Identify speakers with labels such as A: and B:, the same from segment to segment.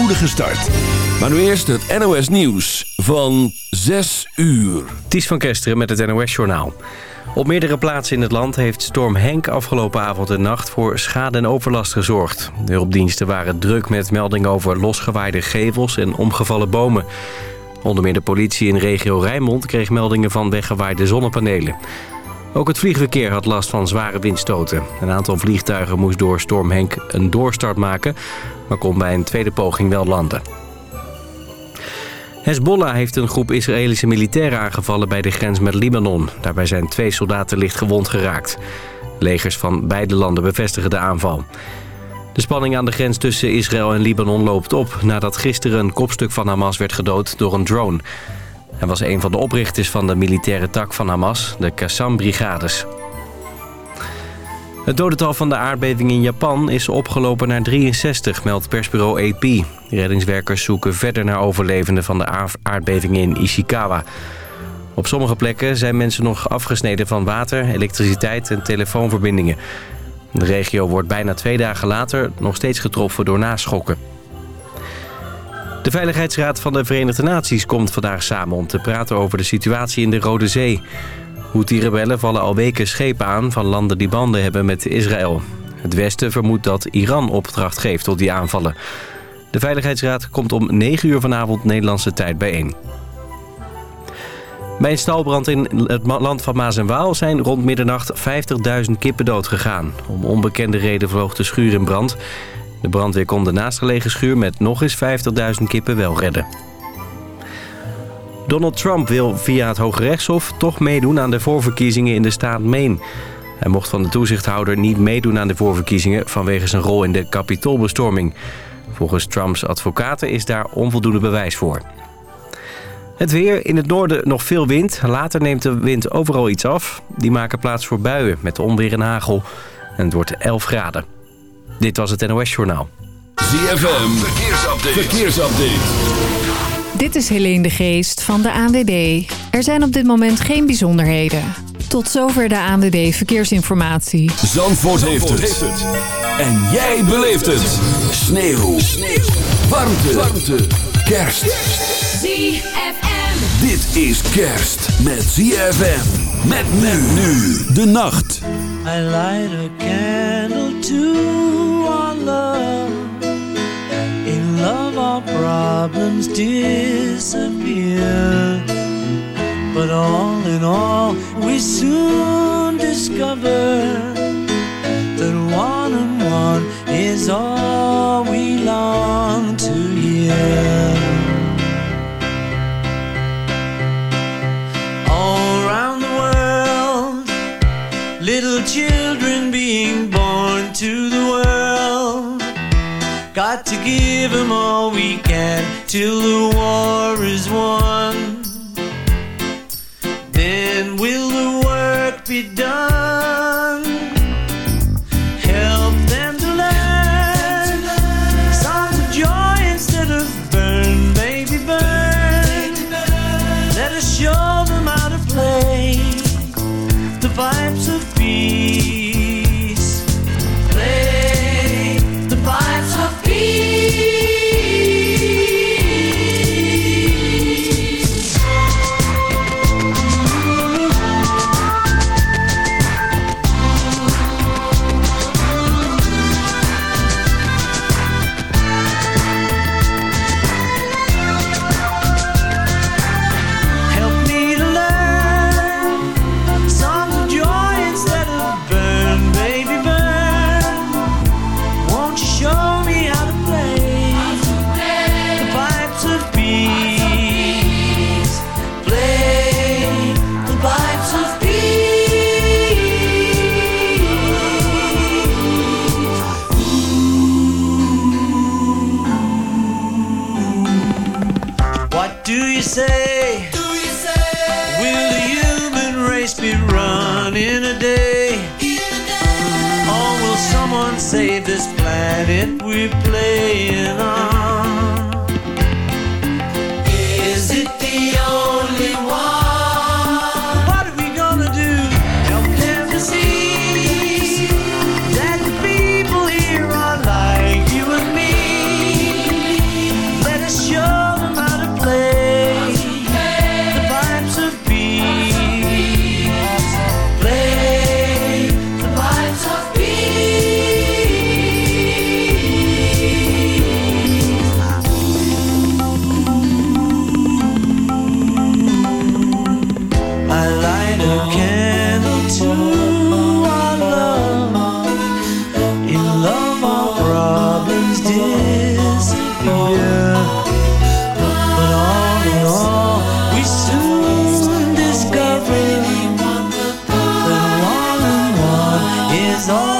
A: spoedige start. Maar nu eerst het NOS Nieuws van 6 uur.
B: Ties van Kesteren met het NOS Journaal. Op meerdere plaatsen in het land heeft storm Henk afgelopen avond en nacht voor schade en overlast gezorgd. De hulpdiensten waren druk met meldingen over losgewaaide gevels en omgevallen bomen. Onder meer de politie in regio Rijnmond kreeg meldingen van weggewaaide zonnepanelen. Ook het vliegverkeer had last van zware windstoten. Een aantal vliegtuigen moest door storm Henk een doorstart maken... maar kon bij een tweede poging wel landen. Hezbollah heeft een groep Israëlische militairen aangevallen bij de grens met Libanon. Daarbij zijn twee soldaten licht gewond geraakt. Legers van beide landen bevestigen de aanval. De spanning aan de grens tussen Israël en Libanon loopt op... nadat gisteren een kopstuk van Hamas werd gedood door een drone. Hij was een van de oprichters van de militaire tak van Hamas, de Qassam-brigades. Het dodental van de aardbeving in Japan is opgelopen naar 63, meldt persbureau AP. Reddingswerkers zoeken verder naar overlevenden van de aardbeving in Ishikawa. Op sommige plekken zijn mensen nog afgesneden van water, elektriciteit en telefoonverbindingen. De regio wordt bijna twee dagen later nog steeds getroffen door naschokken. De Veiligheidsraad van de Verenigde Naties komt vandaag samen om te praten over de situatie in de Rode Zee. Houthi-rebellen vallen al weken schepen aan van landen die banden hebben met Israël. Het Westen vermoedt dat Iran opdracht geeft tot die aanvallen. De Veiligheidsraad komt om 9 uur vanavond Nederlandse tijd bijeen. Bij een stalbrand in het land van Maas en Waal zijn rond middernacht 50.000 kippen doodgegaan. Om onbekende reden vloog de schuur in brand. De brandweer kon de naastgelegen schuur met nog eens 50.000 kippen wel redden. Donald Trump wil via het Hoge Rechtshof toch meedoen aan de voorverkiezingen in de staat Maine. Hij mocht van de toezichthouder niet meedoen aan de voorverkiezingen vanwege zijn rol in de kapitoolbestorming. Volgens Trumps advocaten is daar onvoldoende bewijs voor. Het weer, in het noorden nog veel wind. Later neemt de wind overal iets af. Die maken plaats voor buien met onweer en hagel. En het wordt 11 graden. Dit was het NOS Journaal.
A: ZFM, verkeersupdate. verkeersupdate.
C: Dit is Helene de Geest van de ANWB. Er zijn op dit moment geen bijzonderheden. Tot zover de ANWB Verkeersinformatie.
A: Zandvoort, heeft, het. En jij beleeft het. Sneeuw. Sneeuw. Warmte. Warmte. Kerst.
D: ZFM.
A: Dit is kerst met ZFM. Met men nu de nacht.
E: I light a candle to our love. In love our problems disappear. But all in all, we soon discover that one and one is all we long to hear. To the world. Got to give them all we can till the war is won. Then will the work be done? lives on.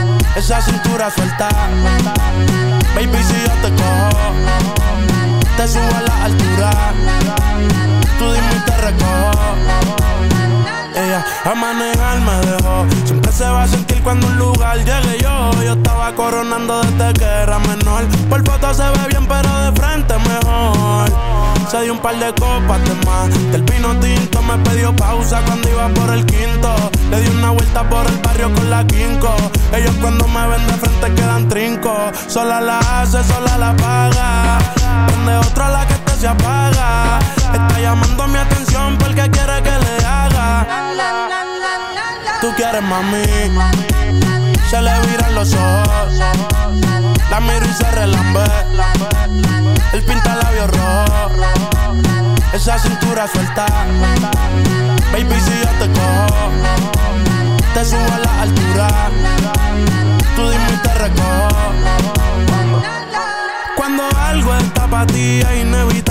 F: esa cintura suelta. Baby, si yo te cojo, te subo a la altura. Tú dime y te recojo. Ella a manejar me dejó. Siempre se va a sentir cuando un lugar llegue coronando desde que era menor. Por foto se ve bien, pero de frente mejor. Se dio un par de copas de más. Del pino tinto me pidió pausa cuando iba por el quinto. Le di una vuelta por el barrio con la quinco. Ellos cuando me ven de frente quedan trinco. Sola la hace, sola la paga. Donde otra la que te se apaga. Está llamando mi atención porque quiere que le haga. Tú quieres mami. Se le viran los ojos. La miro y se relambe. El pinta labios rojo. Esa cintura suelta. Baby, si yo te cojo, te subo a la altura. Tú dime y te recojo. Cuando algo está para ti es inevitable,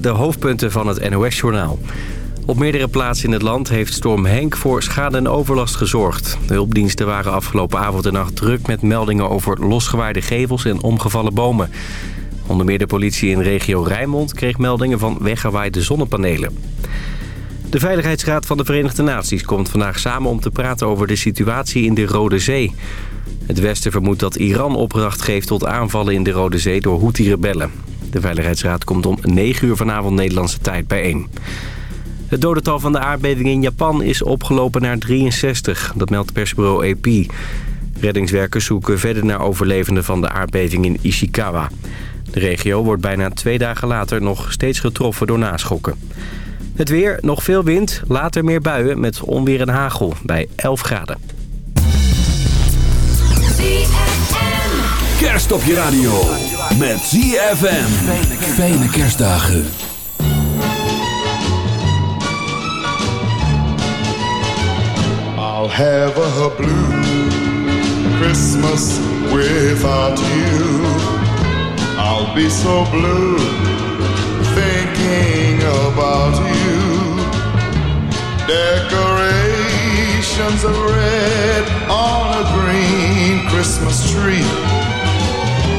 G: De
B: hoofdpunten van het NOS-journaal. Op meerdere plaatsen in het land heeft storm Henk voor schade en overlast gezorgd. De hulpdiensten waren afgelopen avond en nacht druk met meldingen over losgewaaide gevels en omgevallen bomen. Onder meer de politie in regio Rijnmond kreeg meldingen van weggewaaide zonnepanelen. De Veiligheidsraad van de Verenigde Naties komt vandaag samen om te praten over de situatie in de Rode Zee. Het Westen vermoedt dat Iran opdracht geeft tot aanvallen in de Rode Zee door Houthi-rebellen. De Veiligheidsraad komt om 9 uur vanavond Nederlandse tijd bijeen. Het dodental van de aardbeving in Japan is opgelopen naar 63. Dat meldt persbureau AP. Reddingswerkers zoeken verder naar overlevenden van de aardbeving in Ishikawa. De regio wordt bijna twee dagen later nog steeds getroffen door naschokken. Het weer, nog veel wind, later meer buien met onweer en hagel bij 11 graden.
A: Kerst op je radio. Met ZFM. Fijne kerstdagen.
H: I'll have a blue Christmas without you. I'll be so blue thinking about you. Decorations of red on a green Christmas tree.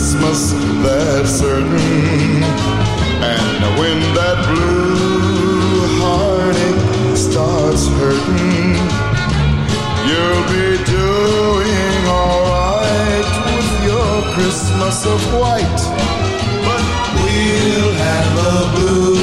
H: Christmas, that's certain. And when that blue heartache starts hurting, you'll be doing alright with your Christmas of white. But we'll have a blue,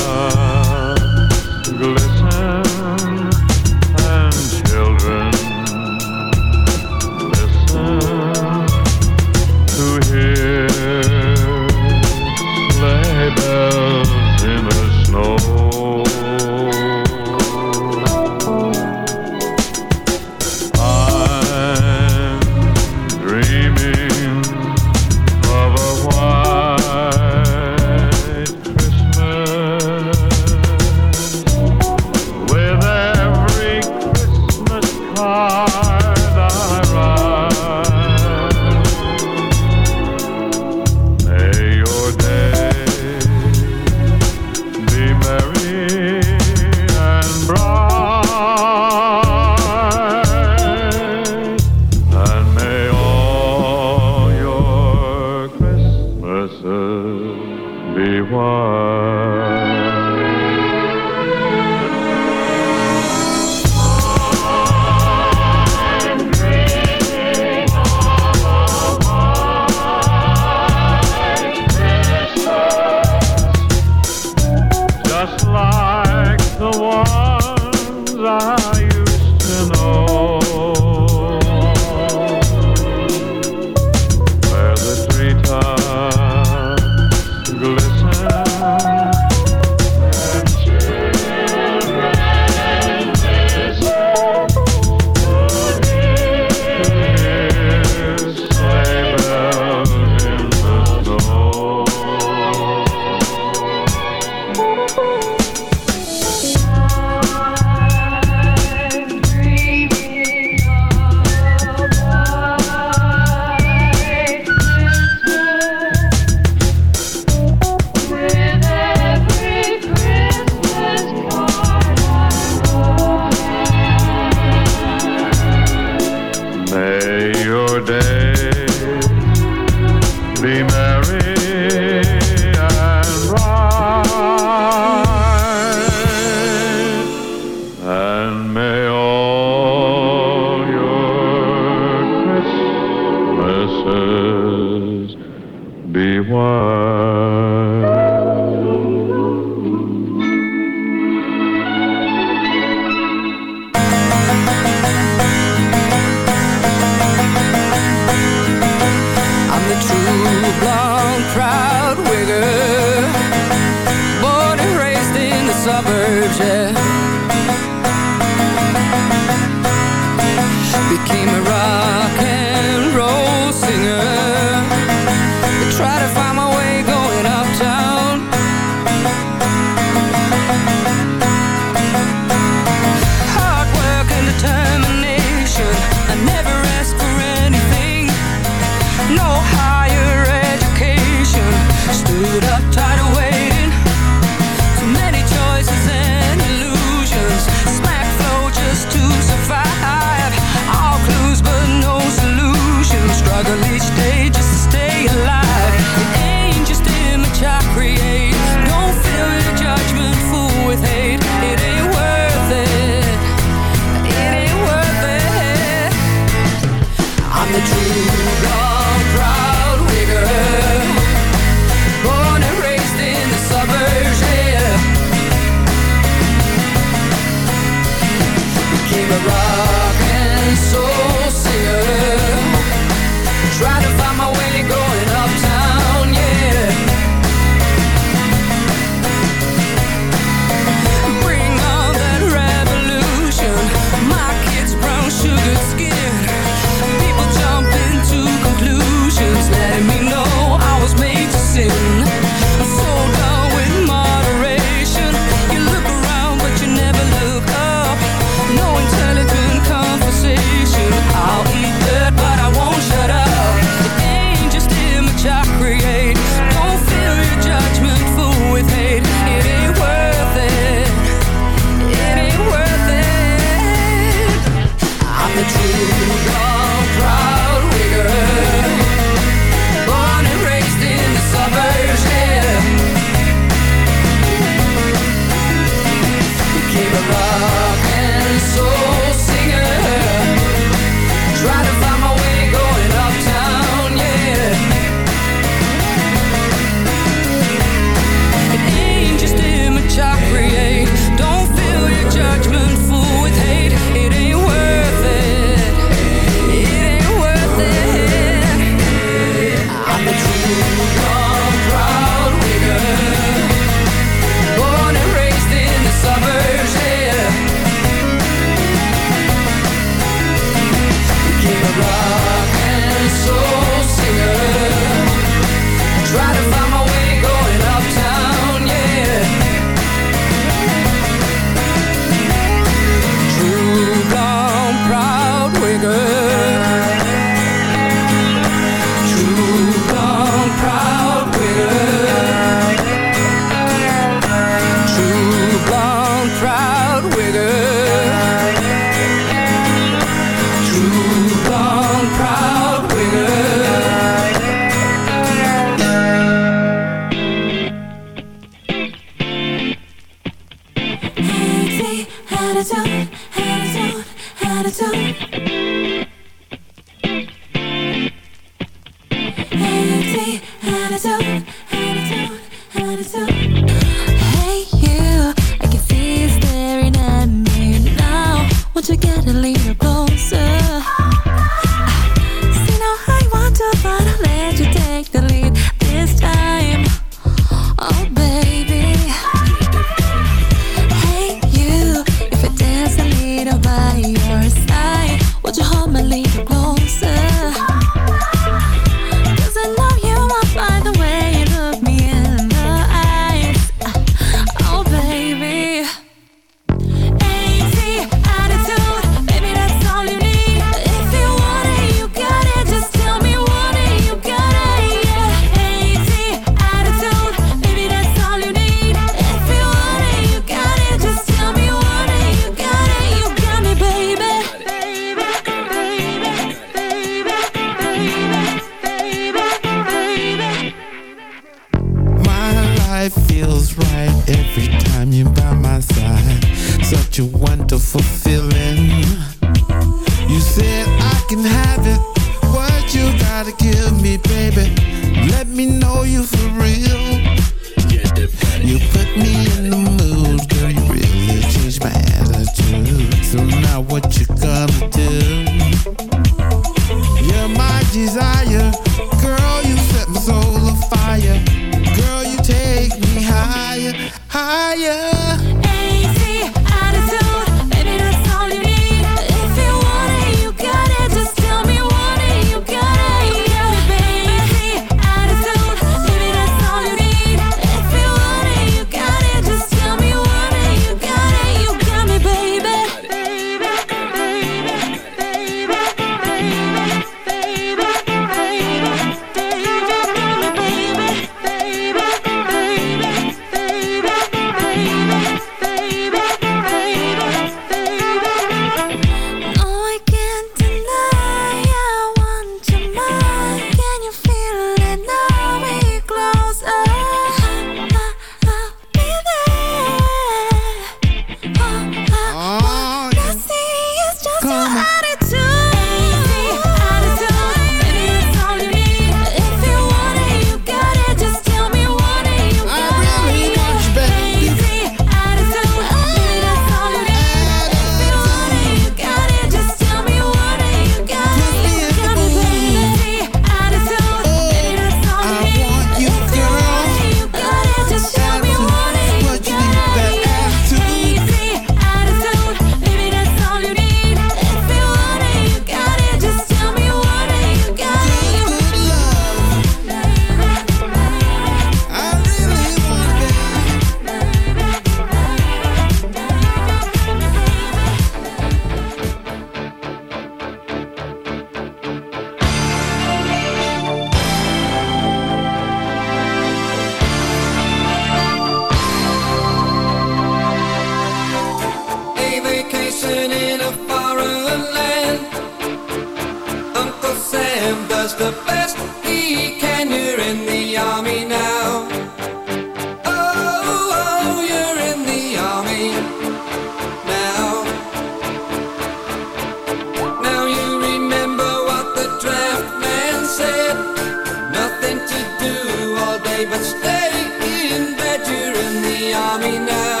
I: Amina.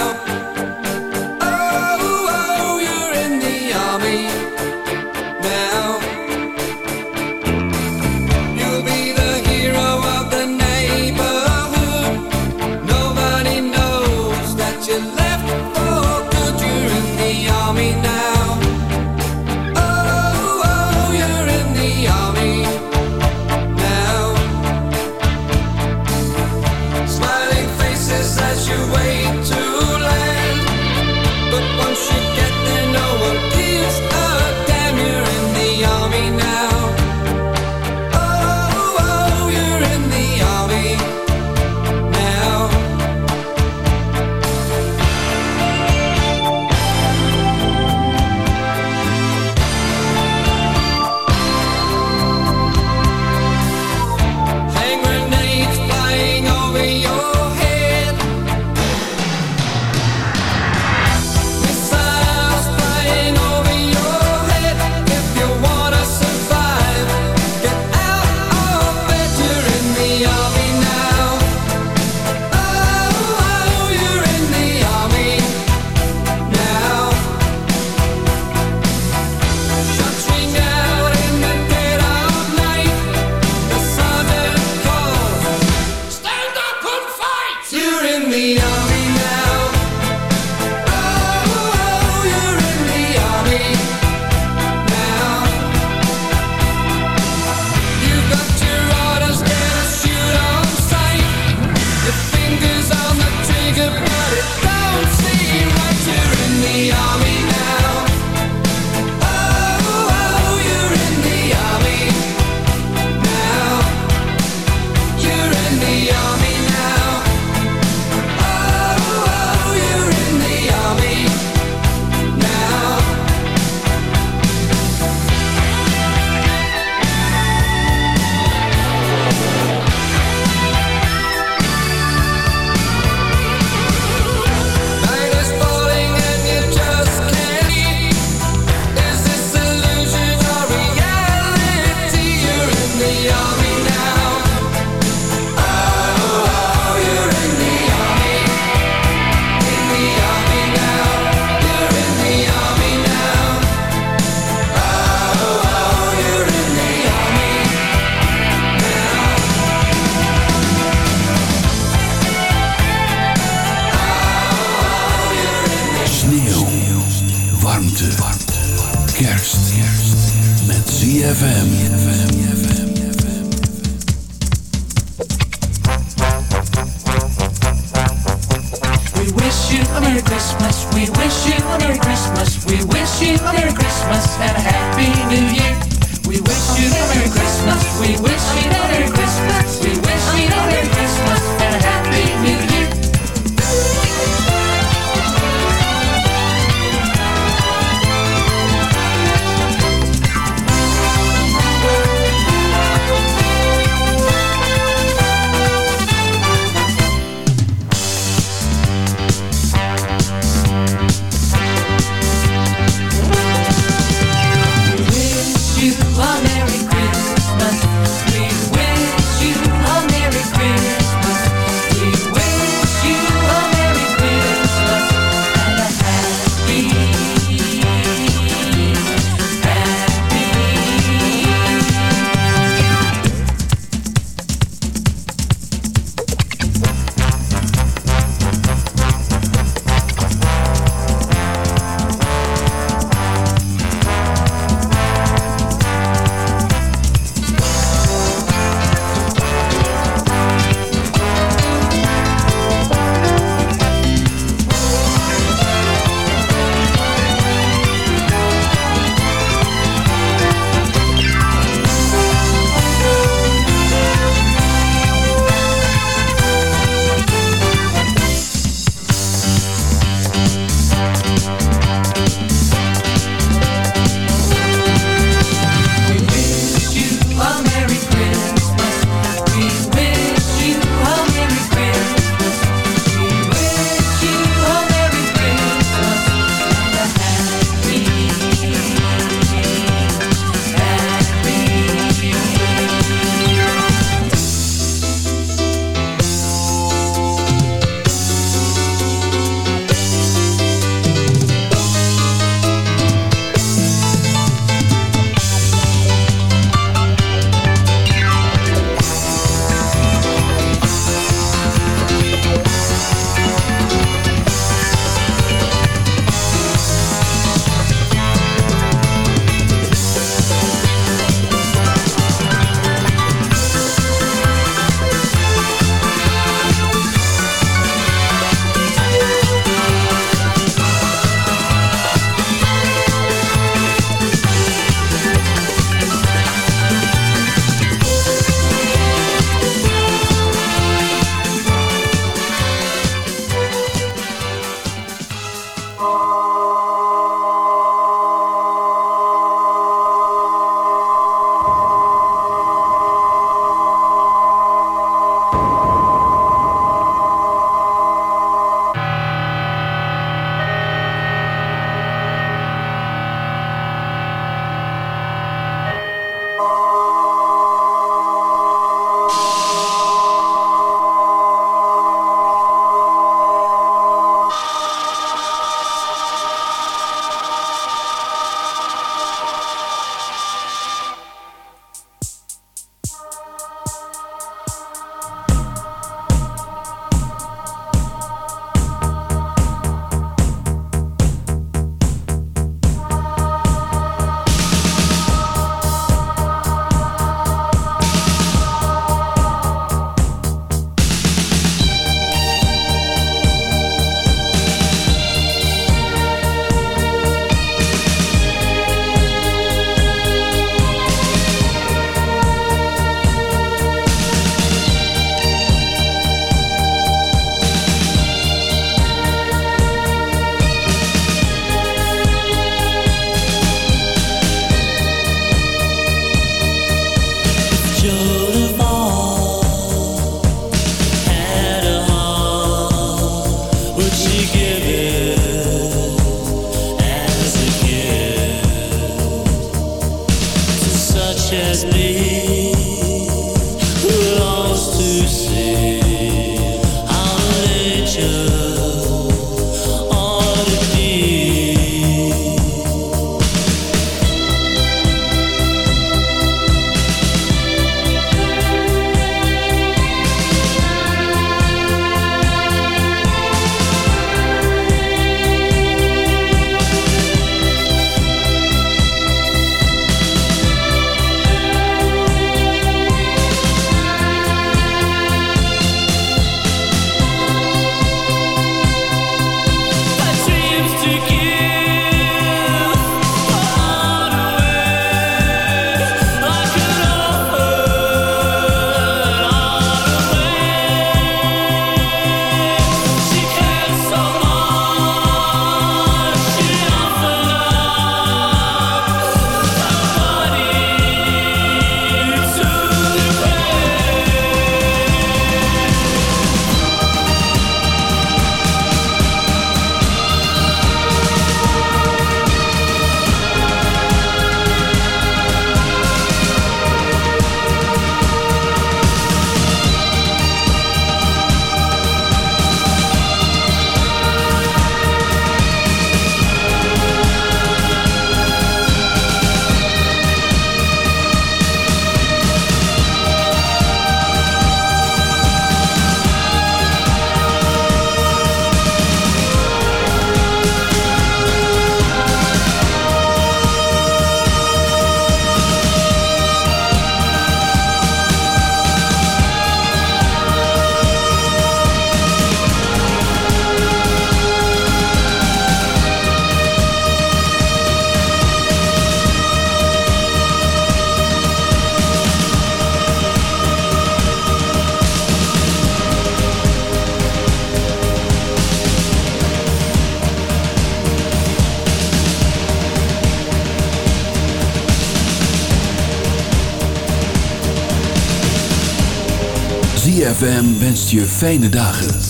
A: Wens wenst je fijne dagen.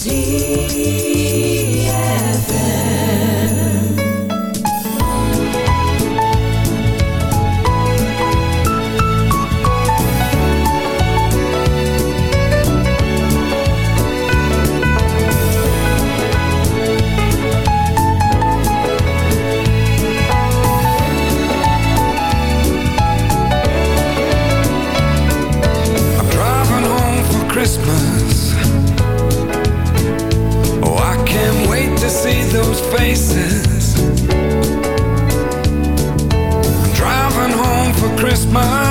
J: spaces. I'm driving home for Christmas.